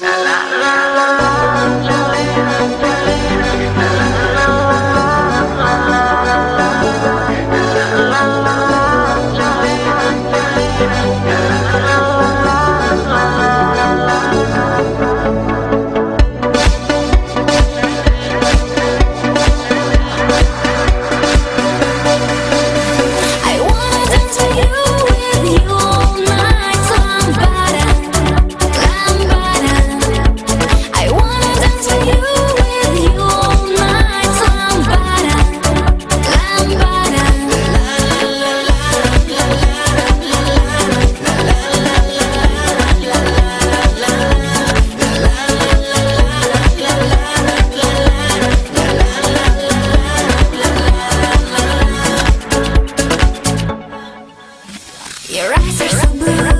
La la la la Your eyes are so blue.